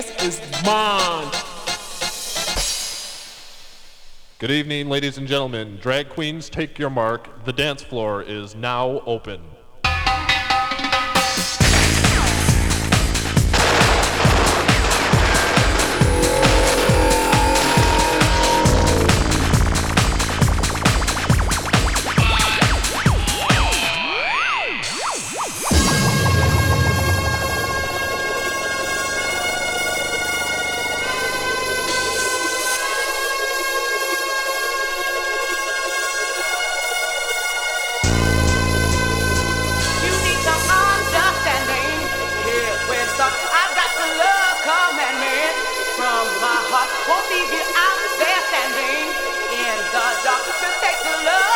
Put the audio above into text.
Come on. Good evening, ladies and gentlemen. Drag queens, take your mark. The dance floor is now open. commandment from my heart. Won't leave you out there standing in the dark to take the love.